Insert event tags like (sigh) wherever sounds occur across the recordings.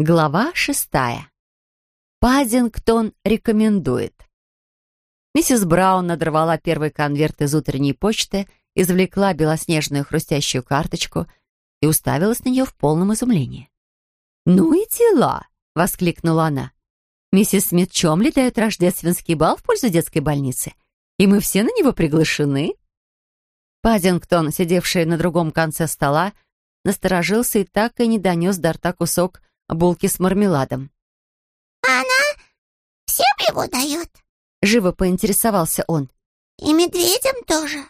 Глава шестая. Паддингтон рекомендует. Миссис Браун надорвала первый конверт из утренней почты, извлекла белоснежную хрустящую карточку и уставилась на нее в полном изумлении. «Ну и дела!» — воскликнула она. «Миссис Смит Чомли дает рождественский бал в пользу детской больницы, и мы все на него приглашены». Паддингтон, сидевший на другом конце стола, насторожился и так и не донес до рта кусок булки с мармеладом. «Она всем его дает?» — живо поинтересовался он. «И медведям тоже?»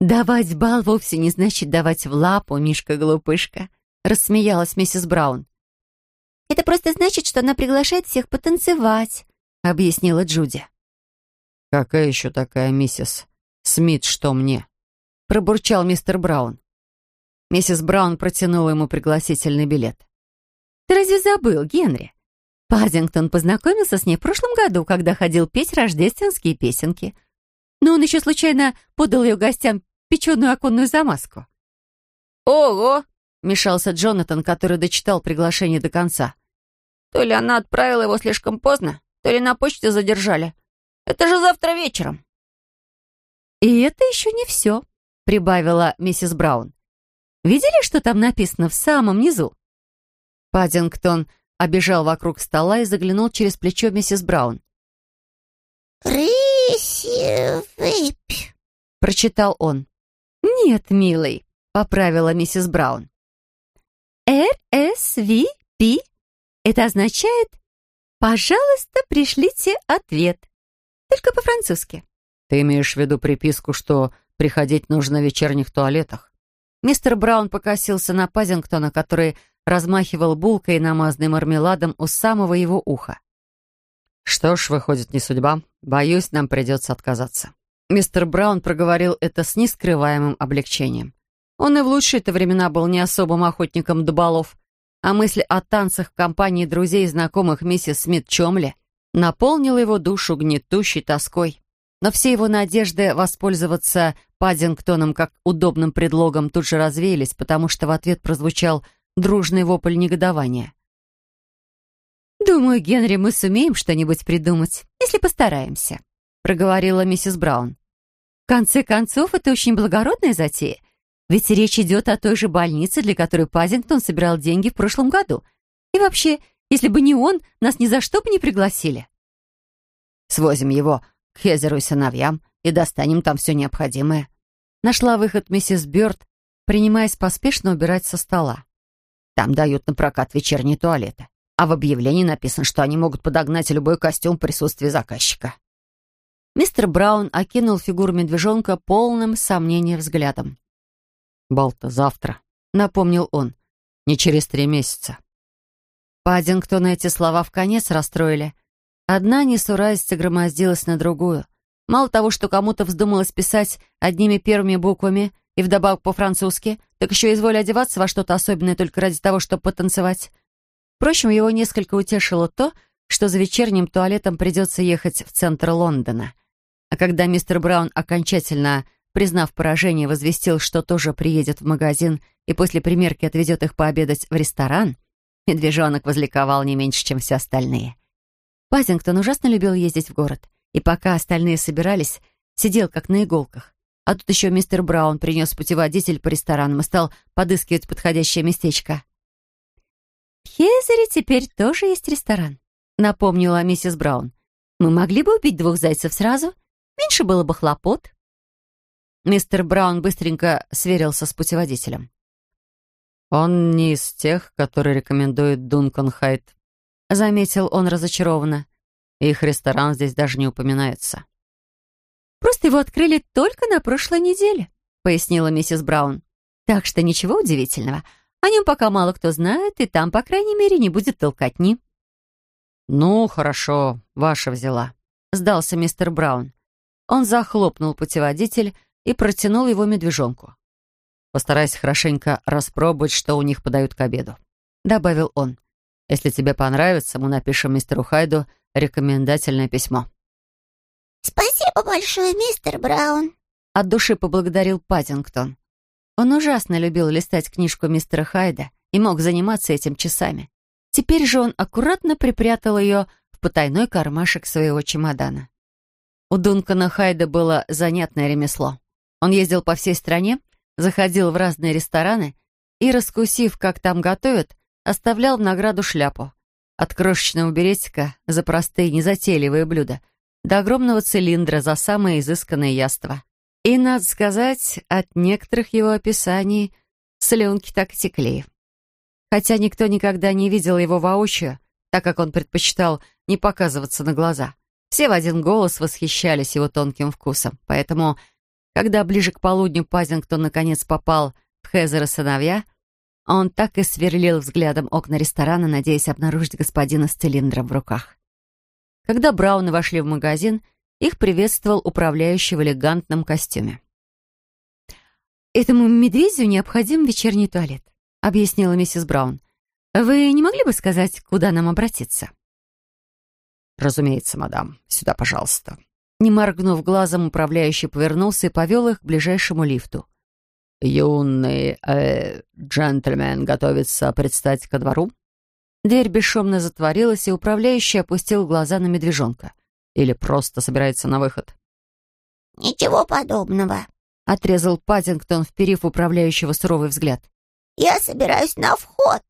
«Давать бал вовсе не значит давать в лапу, Мишка-глупышка», — рассмеялась миссис Браун. «Это просто значит, что она приглашает всех потанцевать», — объяснила Джуди. «Какая еще такая миссис Смит, что мне?» — пробурчал мистер Браун. Миссис Браун протянула ему пригласительный билет. «Ты разве забыл, Генри? Паддингтон познакомился с ней в прошлом году, когда ходил петь рождественские песенки. Но он еще случайно подал ее гостям печеную оконную замазку». «Ого!» — мешался Джонатан, который дочитал приглашение до конца. «То ли она отправила его слишком поздно, то ли на почте задержали. Это же завтра вечером». «И это еще не все», — прибавила миссис Браун. Видели, что там написано в самом низу?» Паддингтон обежал вокруг стола и заглянул через плечо миссис Браун. «Рыси выпь», — прочитал он. «Нет, милый», — поправила миссис Браун. «РСВП — это означает «Пожалуйста, пришлите ответ». Только по-французски. «Ты имеешь в виду приписку, что приходить нужно в вечерних туалетах?» Мистер Браун покосился на Пазингтона, который размахивал булкой, намазанной мармеладом у самого его уха. «Что ж, выходит, не судьба. Боюсь, нам придется отказаться». Мистер Браун проговорил это с нескрываемым облегчением. Он и в лучшие-то времена был не особым охотником до балов, а мысль о танцах в компании друзей и знакомых миссис Смит Чомли наполнила его душу гнетущей тоской. Но все его надежды воспользоваться Паддингтоном как удобным предлогом тут же развеялись, потому что в ответ прозвучал дружный вопль негодования. «Думаю, Генри, мы сумеем что-нибудь придумать, если постараемся», проговорила миссис Браун. «В конце концов, это очень благородная затея, ведь речь идет о той же больнице, для которой Пазингтон собирал деньги в прошлом году. И вообще, если бы не он, нас ни за что бы не пригласили». «Свозим его к Хезеру и сыновьям и достанем там все необходимое». Нашла выход миссис Бёрд, принимаясь поспешно убирать со стола. «Там дают на прокат вечерние туалеты, а в объявлении написано, что они могут подогнать любой костюм в присутствии заказчика». Мистер Браун окинул фигуру медвежонка полным сомнением взглядом. «Бал-то завтра», — напомнил он. «Не через три месяца». Паддингтона эти слова в конец расстроили. Одна несуразица громоздилась на другую. Мало того, что кому-то вздумалось писать одними первыми буквами и вдобавок по-французски, так еще изволь одеваться во что-то особенное только ради того, чтобы потанцевать. Впрочем, его несколько утешило то, что за вечерним туалетом придется ехать в центр Лондона. А когда мистер Браун окончательно, признав поражение, возвестил, что тоже приедет в магазин и после примерки отвезет их пообедать в ресторан, медвежонок возликовал не меньше, чем все остальные. Пазингтон ужасно любил ездить в город, и пока остальные собирались, сидел как на иголках. А тут еще мистер Браун принес путеводитель по ресторанам и стал подыскивать подходящее местечко. «В Хезере теперь тоже есть ресторан», — напомнила миссис Браун. «Мы могли бы убить двух зайцев сразу. Меньше было бы хлопот». Мистер Браун быстренько сверился с путеводителем. «Он не из тех, которые рекомендует Дункан Хайт», заметил он разочарованно. Их ресторан здесь даже не упоминается. «Просто его открыли только на прошлой неделе», — пояснила миссис Браун. «Так что ничего удивительного. О нем пока мало кто знает, и там, по крайней мере, не будет толкотни». «Ну, хорошо, ваша взяла», — сдался мистер Браун. Он захлопнул путеводитель и протянул его медвежонку. «Постарайся хорошенько распробовать, что у них подают к обеду», — добавил он. Если тебе понравится, мы напишем мистеру Хайду рекомендательное письмо». «Спасибо большое, мистер Браун», — от души поблагодарил Паттингтон. Он ужасно любил листать книжку мистера Хайда и мог заниматься этим часами. Теперь же он аккуратно припрятал ее в потайной кармашек своего чемодана. У Дункана Хайда было занятное ремесло. Он ездил по всей стране, заходил в разные рестораны и, раскусив, как там готовят, оставлял в награду шляпу. От крошечного беретика за простые незатейливые блюда до огромного цилиндра за самые изысканные яства. И, надо сказать, от некоторых его описаний слюнки так и текли. Хотя никто никогда не видел его воочию, так как он предпочитал не показываться на глаза. Все в один голос восхищались его тонким вкусом. Поэтому, когда ближе к полудню Пазингтон наконец попал в Хезера сыновья, он так и сверлил взглядом окна ресторана, надеясь обнаружить господина с цилиндром в руках. Когда Брауны вошли в магазин, их приветствовал управляющий в элегантном костюме. «Этому медведю необходим вечерний туалет», — объяснила миссис Браун. «Вы не могли бы сказать, куда нам обратиться?» «Разумеется, мадам. Сюда, пожалуйста». Не моргнув глазом, управляющий повернулся и повел их к ближайшему лифту. «Юный э, джентльмен готовится предстать ко двору?» Дверь бесшумно затворилась, и управляющий опустил глаза на медвежонка. Или просто собирается на выход. «Ничего подобного», — отрезал Паддингтон, вперив управляющего суровый взгляд. «Я собираюсь на вход».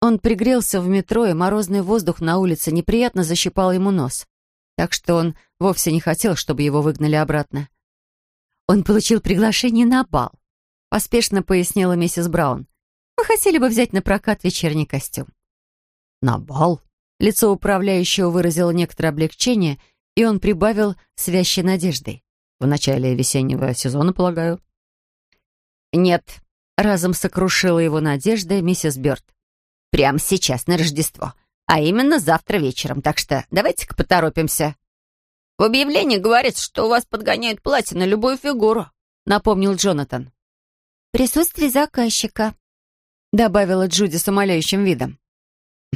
Он пригрелся в метро, и морозный воздух на улице неприятно защипал ему нос. Так что он вовсе не хотел, чтобы его выгнали обратно. Он получил приглашение на бал, поспешно пояснила миссис Браун. Мы хотели бы взять на прокат вечерний костюм. На бал? Лицо управляющего выразило некоторое облегчение, и он прибавил с вящей надеждой. В начале весеннего сезона, полагаю? Нет, разом сокрушила его надежда миссис Бёрд. Прямо сейчас, на Рождество. А именно завтра вечером, так что давайте-ка поторопимся. В объявлении говорится, что у вас подгоняют платье на любую фигуру, напомнил Джонатан. Присутствие заказчика, добавила Джуди с умоляющим видом.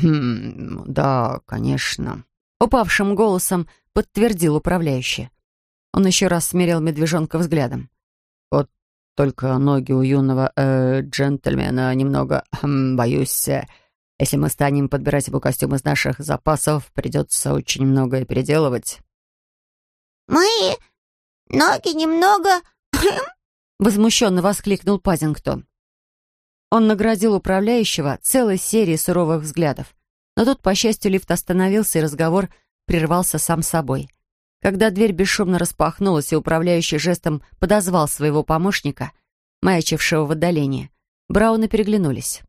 «Хм, да, конечно», — упавшим голосом подтвердил управляющий. Он еще раз смерил медвежонка взглядом. «Вот только ноги у юного э, джентльмена немного, хм, боюсь, э, если мы станем подбирать его костюм из наших запасов, придется очень многое переделывать». «Мы ноги немного...» (laughs) Возмущенно воскликнул Пазингтон. Он наградил управляющего целой серией суровых взглядов. Но тут, по счастью, лифт остановился, и разговор прервался сам собой. Когда дверь бесшумно распахнулась, и управляющий жестом подозвал своего помощника, маячившего в отдалении, Брауны переглянулись.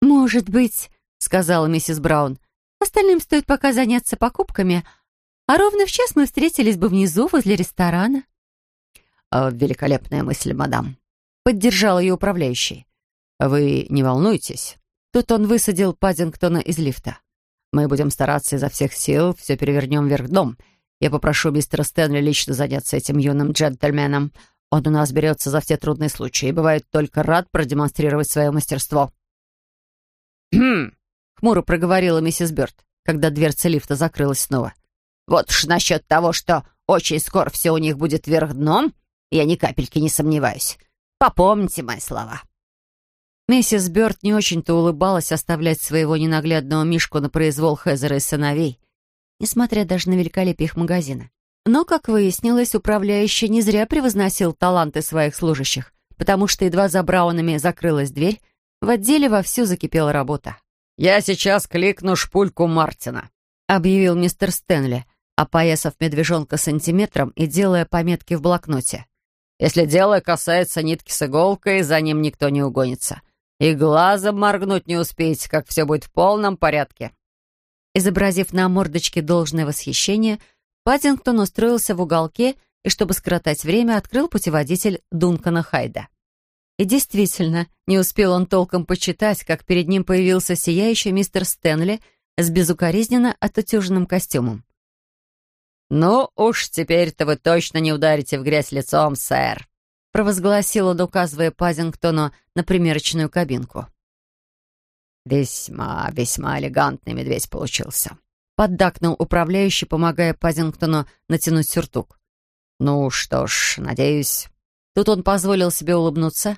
«Может быть», — сказала миссис Браун, «остальным стоит пока заняться покупками, а ровно в час мы встретились бы внизу, возле ресторана». «Великолепная мысль, мадам», — поддержал ее управляющий. «Вы не волнуйтесь». Тут он высадил Паддингтона из лифта. «Мы будем стараться изо всех сил, все перевернем вверх дном. Я попрошу мистера Стэнли лично заняться этим юным джентльменом. Он у нас берется за все трудные случаи и бывает только рад продемонстрировать свое мастерство». (clears throat) «Хм!» — хмуро проговорила миссис Бёрд, когда дверца лифта закрылась снова. «Вот уж насчет того, что очень скоро все у них будет вверх дном, я ни капельки не сомневаюсь. Попомните мои слова». Миссис Бёрд не очень-то улыбалась оставлять своего ненаглядного Мишку на произвол Хезера и сыновей, несмотря даже на великолепие их магазина. Но, как выяснилось, управляющий не зря превозносил таланты своих служащих, потому что едва за Браунами закрылась дверь, в отделе вовсю закипела работа. «Я сейчас кликну шпульку Мартина», — объявил мистер Стэнли, опоясав медвежонка сантиметром и делая пометки в блокноте. «Если дело касается нитки с иголкой, за ним никто не угонится. И глазом моргнуть не успеете, как все будет в полном порядке». Изобразив на мордочке должное восхищение, Паддингтон устроился в уголке и, чтобы скоротать время, открыл путеводитель Дункана Хайда. И действительно, не успел он толком почитать, как перед ним появился сияющий мистер Стэнли с безукоризненно отутюженным костюмом. «Ну уж теперь-то вы точно не ударите в грязь лицом, сэр», провозгласил он, указывая Пазингтону на примерочную кабинку. «Весьма, весьма элегантный медведь получился», — поддакнул управляющий, помогая Пазингтону натянуть сюртук. «Ну что ж, надеюсь...» Тут он позволил себе улыбнуться.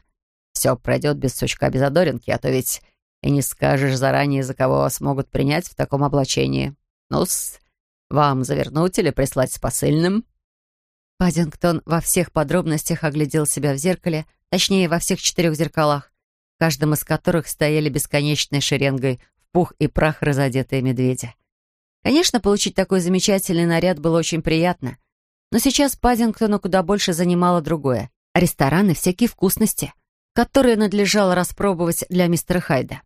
все пройдет без сучка, без одоринки, а то ведь и не скажешь заранее, за кого вас могут принять в таком облачении. Ну-с, вам завернуть или прислать с посыльным?» Паддингтон во всех подробностях оглядел себя в зеркале, точнее, во всех четырех зеркалах, в каждом из которых стояли бесконечной шеренгой в пух и прах разодетые медведи. Конечно, получить такой замечательный наряд было очень приятно, но сейчас Паддингтону куда больше занимало другое — рестораны, всякие вкусности, которые надлежало распробовать для мистера Хайда.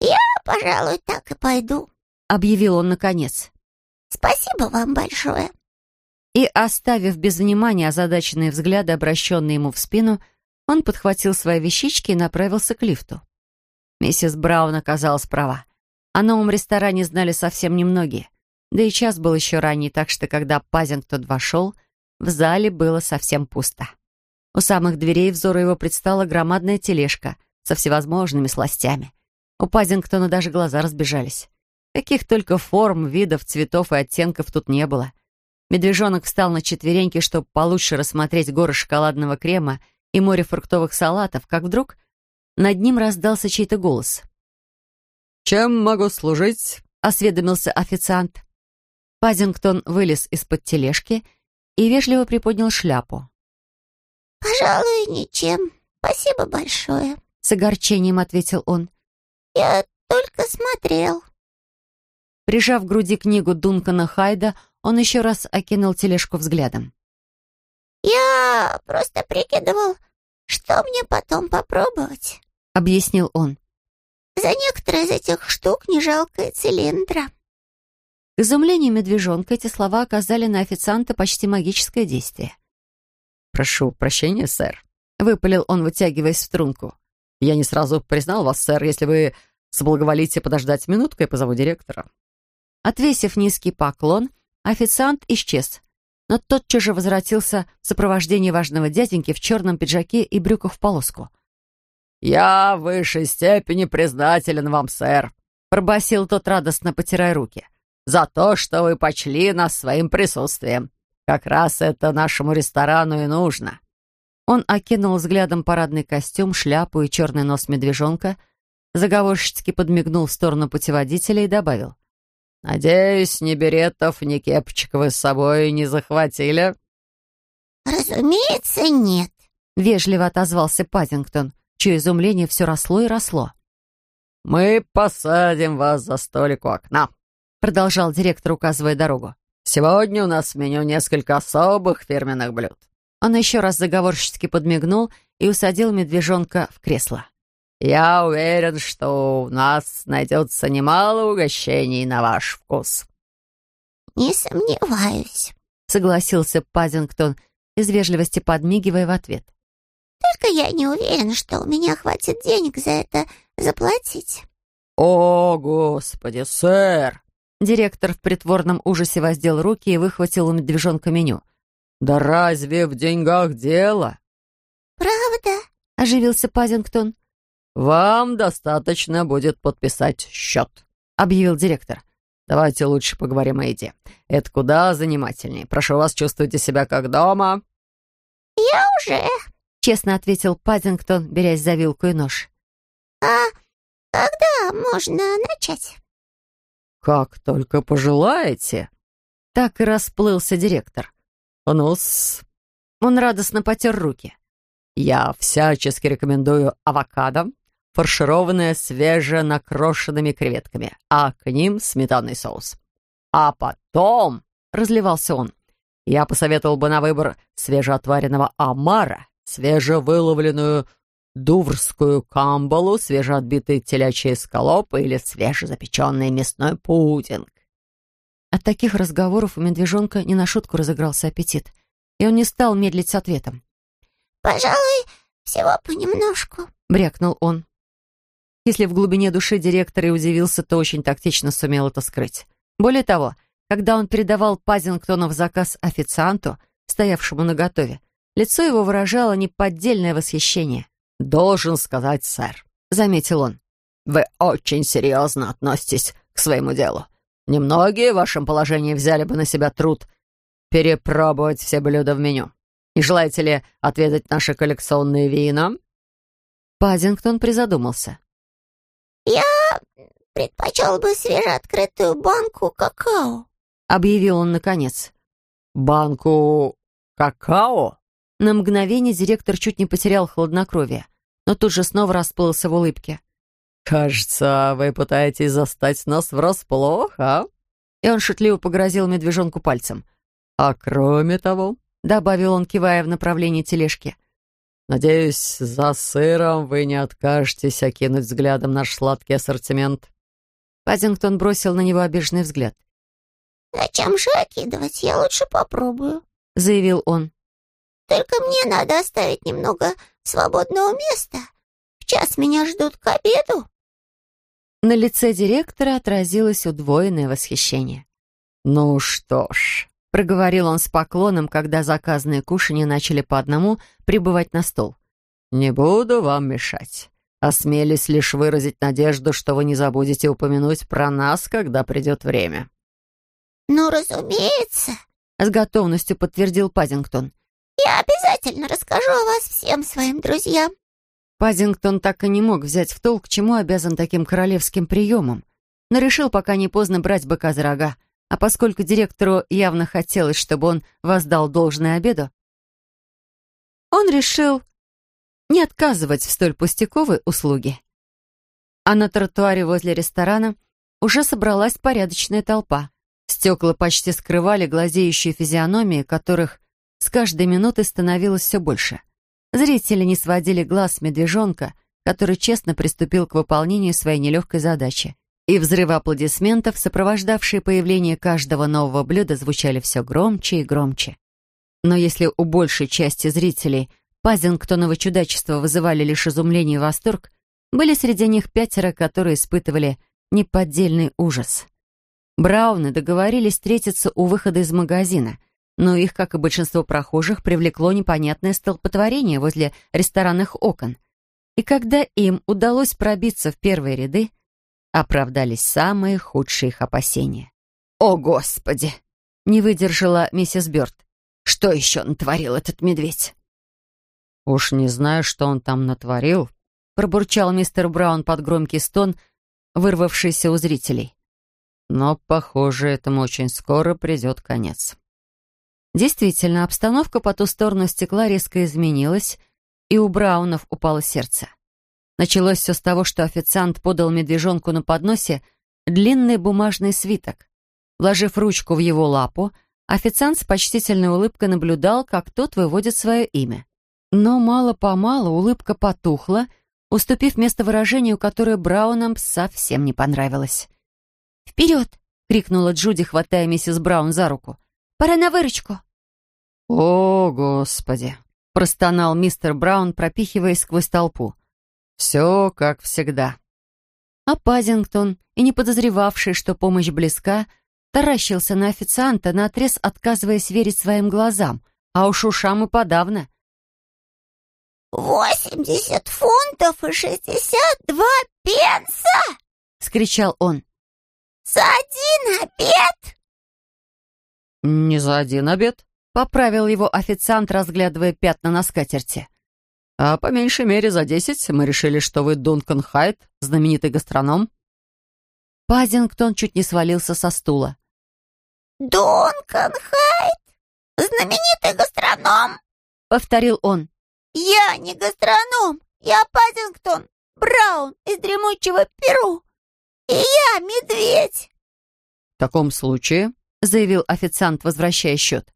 «Я, пожалуй, так и пойду», — объявил он наконец. «Спасибо вам большое». И, оставив без внимания озадаченные взгляды, обращенные ему в спину, он подхватил свои вещички и направился к лифту. Миссис Браун оказалась права. О новом ресторане знали совсем немногие. Да и час был еще ранний, так что, когда Пазингтон вошел, в зале было совсем пусто. У самых дверей взору его предстала громадная тележка со всевозможными сластями. У Пазингтона даже глаза разбежались. Каких только форм, видов, цветов и оттенков тут не было. Медвежонок встал на четвереньки, чтобы получше рассмотреть горы шоколадного крема и море фруктовых салатов, как вдруг над ним раздался чей-то голос. «Чем могу служить?» — осведомился официант. Пазингтон вылез из-под тележки и вежливо приподнял шляпу. «Пожалуй, ничем. Спасибо большое», — с огорчением ответил он. «Я только смотрел». Прижав к груди книгу Дункана Хайда, он еще раз окинул тележку взглядом. «Я просто прикидывал, что мне потом попробовать», — объяснил он. «За некоторые из этих штук не жалко и цилиндра». К изумлению медвежонка эти слова оказали на официанта почти магическое действие. «Прошу прощения, сэр», — выпалил он, вытягиваясь в струнку. «Я не сразу признал вас, сэр. Если вы соблаговолите подождать минутку, я позову директора». Отвесив низкий поклон, официант исчез, но тотчас же возвратился в сопровождении важного дяденьки в черном пиджаке и брюках в полоску. «Я в высшей степени признателен вам, сэр», — пробасил тот радостно, потирая руки, «за то, что вы почли нас своим присутствием. Как раз это нашему ресторану и нужно». Он окинул взглядом парадный костюм, шляпу и черный нос медвежонка, заговорщицки подмигнул в сторону путеводителя и добавил. «Надеюсь, ни беретов, ни кепочек вы с собой не захватили?» «Разумеется, нет», — вежливо отозвался Паттингтон, чье изумление все росло и росло. «Мы посадим вас за столик у окна», — продолжал директор, указывая дорогу. Сегодня у нас в меню несколько особых фирменных блюд». Он еще раз заговорщически подмигнул и усадил медвежонка в кресло. «Я уверен, что у нас найдется немало угощений на ваш вкус». «Не сомневаюсь», — согласился Пазингтон, из вежливости подмигивая в ответ. «Только я не уверен, что у меня хватит денег за это заплатить». «О, господи, сэр!» Директор в притворном ужасе воздел руки и выхватил у медвежонка меню. «Да разве в деньгах дело?» «Правда?» — оживился Пазингтон. «Вам достаточно будет подписать счет», — объявил директор. «Давайте лучше поговорим о еде. Это куда занимательнее. Прошу вас, чувствуйте себя как дома». «Я уже», — честно ответил Пазингтон, берясь за вилку и нож. «А когда можно начать?» «Как только пожелаете!» Так и расплылся директор. «Ну-с...» Он радостно потер руки. «Я всячески рекомендую авокадо, фаршированное свеженакрошенными креветками, а к ним сметанный соус. А потом...» — разливался он. «Я посоветовал бы на выбор свежеотваренного омара, свежевыловленную дуврскую камбалу, свежеотбитый телячий эскалоп или свежезапеченный мясной пудинг. От таких разговоров у медвежонка не на шутку разыгрался аппетит, и он не стал медлить с ответом. «Пожалуй, всего понемножку», — брякнул он. Если в глубине души директор и удивился, то очень тактично сумел это скрыть. Более того, когда он передавал Пазингтонов заказ официанту, стоявшему наготове, лицо его выражало неподдельное восхищение. «Должен сказать, сэр», — заметил он, «вы очень серьезно относитесь к своему делу. Немногие в вашем положении взяли бы на себя труд перепробовать все блюда в меню. Не желаете ли отведать наши коллекционные вина?» Паддингтон призадумался. «Я предпочел бы свежеоткрытую банку какао», — объявил он наконец. «Банку какао?» На мгновение директор чуть не потерял хладнокровие, но тут же снова расплылся в улыбке. «Кажется, вы пытаетесь застать нас врасплох, а?» И он шутливо погрозил медвежонку пальцем. «А кроме того», — добавил он, кивая в направлении тележки, «надеюсь, за сыром вы не откажетесь окинуть взглядом наш сладкий ассортимент». Паддингтон бросил на него обиженный взгляд. «Зачем же окидывать? Я лучше попробую», — заявил он. «Только мне надо оставить немного свободного места. В час меня ждут к обеду». На лице директора отразилось удвоенное восхищение. «Ну что ж», — проговорил он с поклоном, когда заказанные кушанья начали по одному прибывать на стол. «Не буду вам мешать. Осмелюсь лишь выразить надежду, что вы не забудете упомянуть про нас, когда придет время». «Ну, разумеется», — с готовностью подтвердил Паддингтон. «Я обязательно расскажу о вас всем своим друзьям». Паддингтон так и не мог взять в толк, чему обязан таким королевским приемом, но решил пока не поздно брать быка за рога, а поскольку директору явно хотелось, чтобы он воздал должное обеду, он решил не отказывать в столь пустяковой услуге. А на тротуаре возле ресторана уже собралась порядочная толпа. Стекла почти скрывали глазеющие физиономии, которых с каждой минутой становилось все больше. Зрители не сводили глаз медвежонка, который честно приступил к выполнению своей нелегкой задачи. И взрывы аплодисментов, сопровождавшие появление каждого нового блюда, звучали все громче и громче. Но если у большей части зрителей Пазингтоново чудачество вызывали лишь изумление и восторг, были среди них пятеро, которые испытывали неподдельный ужас. Брауны договорились встретиться у выхода из магазина, но их, как и большинство прохожих, привлекло непонятное столпотворение возле ресторанных окон. И когда им удалось пробиться в первые ряды, оправдались самые худшие их опасения. «О, Господи!» — не выдержала миссис Бёрд. «Что еще натворил этот медведь?» «Уж не знаю, что он там натворил», — пробурчал мистер Браун под громкий стон, вырвавшийся у зрителей. «Но, похоже, этому очень скоро придет конец». Действительно, обстановка по ту сторону стекла резко изменилась, и у Браунов упало сердце. Началось все с того, что официант подал медвежонку на подносе длинный бумажный свиток. Вложив ручку в его лапу, официант с почтительной улыбкой наблюдал, как тот выводит свое имя. Но мало-помалу улыбка потухла, уступив место выражению, которое Браунам совсем не понравилось. «Вперед!» — крикнула Джуди, хватая миссис Браун за руку. «Пора на выручку!» «О, Господи!» — простонал мистер Браун, пропихиваясь сквозь толпу. «Все как всегда». А Пазингтон, и не подозревавший, что помощь близка, таращился на официанта, наотрез отказываясь верить своим глазам, а уж ушам и подавно. «Восемьдесят фунтов и шестьдесят два пенса!» — скричал он. «За один обед!» «Не за один обед», — поправил его официант, разглядывая пятна на скатерти. «А по меньшей мере за десять мы решили, что вы Дункан Хайт, знаменитый гастроном». Пазингтон чуть не свалился со стула. «Дункан Хайт? Знаменитый гастроном?» — повторил он. «Я не гастроном, я Паддингтон Браун из дремучего Перу, и я медведь!» «В таком случае», — заявил официант, возвращая счет,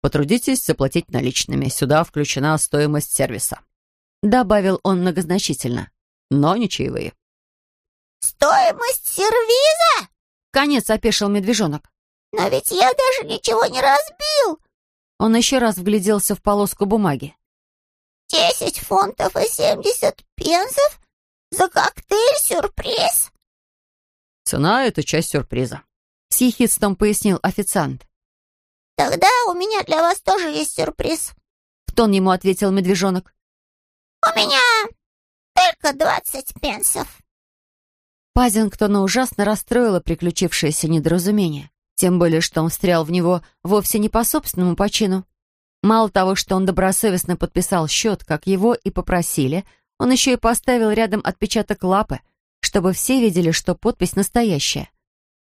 «потрудитесь заплатить наличными. Сюда включена стоимость сервиса», — добавил он многозначительно, «но не чаевые». «Стоимость сервиза?» — конец опешил медвежонок. «Но ведь я даже ничего не разбил!» Он еще раз вгляделся в полоску бумаги. Десять фунтов и семьдесят пенсов за коктейль-сюрприз?» «Цена — это часть сюрприза», — с ехидством пояснил официант. «Тогда у меня для вас тоже есть сюрприз», — в тон ему ответил медвежонок. «У меня только двадцать пенсов». Пазингтона ужасно расстроило приключившееся недоразумение, тем более что он встрял в него вовсе не по собственному почину. Мало того, что он добросовестно подписал счет, как его и попросили, Он еще и поставил рядом отпечаток лапы, чтобы все видели, что подпись настоящая.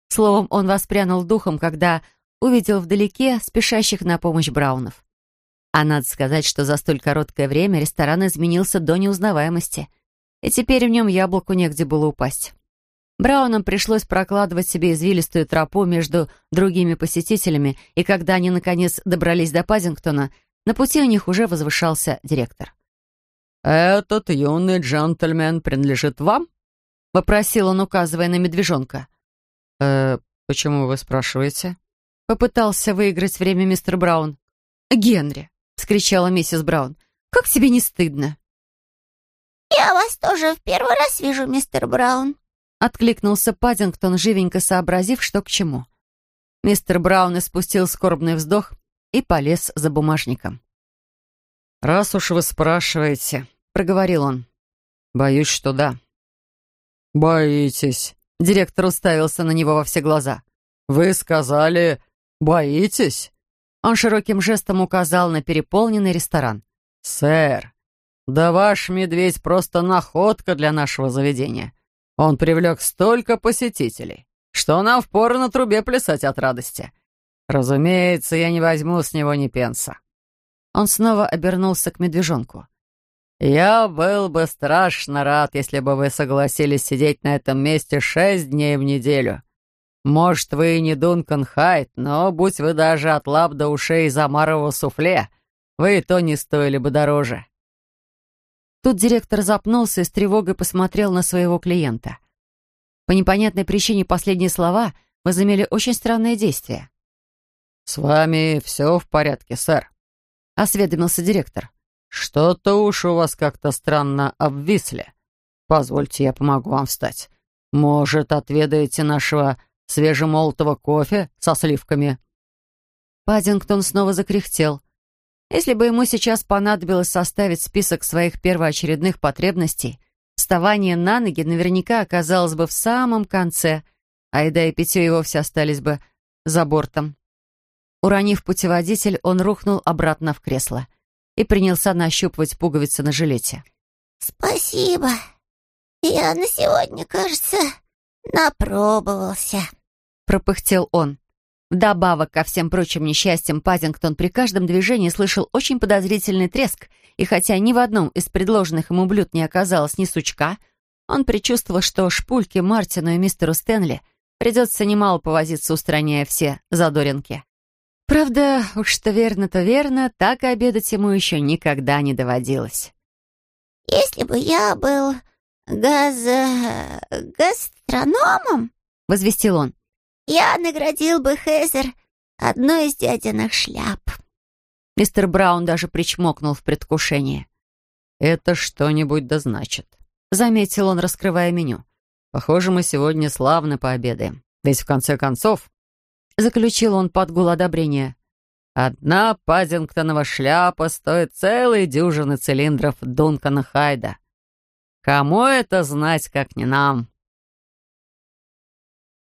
Словом, он воспрянул духом, когда увидел вдалеке спешащих на помощь Браунов. А надо сказать, что за столь короткое время ресторан изменился до неузнаваемости, и теперь в нем яблоку негде было упасть. Браунам пришлось прокладывать себе извилистую тропу между другими посетителями, и когда они, наконец, добрались до Пазингтона, на пути у них уже возвышался директор. «Этот юный джентльмен принадлежит вам?» — вопросил он, указывая на медвежонка. «Э, почему вы спрашиваете?» Попытался выиграть время мистер Браун. «Генри!» — вскричала миссис Браун. «Как тебе не стыдно?» «Я вас тоже в первый раз вижу, мистер Браун», — откликнулся Паддингтон, живенько сообразив, что к чему. Мистер Браун испустил скорбный вздох и полез за бумажником. «Раз уж вы спрашиваете», — проговорил он, — «боюсь, что да». «Боитесь?» — директор уставился на него во все глаза. «Вы сказали, боитесь?» Он широким жестом указал на переполненный ресторан. «Сэр, да ваш медведь просто находка для нашего заведения. Он привлек столько посетителей, что нам впору на трубе плясать от радости. Разумеется, я не возьму с него ни пенса». Он снова обернулся к медвежонку. «Я был бы страшно рад, если бы вы согласились сидеть на этом месте шесть дней в неделю. Может, вы и не Дункан Хайт, но будь вы даже от лап до ушей из омарового суфле, вы и то не стоили бы дороже». Тут директор запнулся и с тревогой посмотрел на своего клиента. По непонятной причине последние слова возымели очень странное действие. «С вами все в порядке, сэр», — осведомился директор. «Что-то уж у вас как-то странно обвисли. Позвольте, я помогу вам встать. Может, отведаете нашего свежемолотого кофе со сливками?» Паддингтон снова закряхтел. Если бы ему сейчас понадобилось составить список своих первоочередных потребностей, вставание на ноги наверняка оказалось бы в самом конце, а еда и питье и вовсе остались бы за бортом. Уронив путеводитель, он рухнул обратно в кресло — и принялся нащупывать пуговицы на жилете. «Спасибо. Я на сегодня, кажется, напробовался», — пропыхтел он. Вдобавок ко всем прочим несчастьям, Пазингтон при каждом движении слышал очень подозрительный треск, и хотя ни в одном из предложенных ему блюд не оказалось ни сучка, он предчувствовал, что шпульке Мартину и мистеру Стэнли придется немало повозиться, устраняя все задоринки. Правда, уж что верно, то верно, так и обедать ему еще никогда не доводилось. «Если бы я был газ... гастрономом, — возвестил он, — я наградил бы Хезер одной из дядиных шляп». Мистер Браун даже причмокнул в предвкушении. «Это что-нибудь да значит», — заметил он, раскрывая меню. «Похоже, мы сегодня славно пообедаем. Ведь в конце концов заключил он под гул одобрения. «Одна Паддингтонова шляпа стоит целой дюжины цилиндров Дункана Хайда. Кому это знать, как не нам?»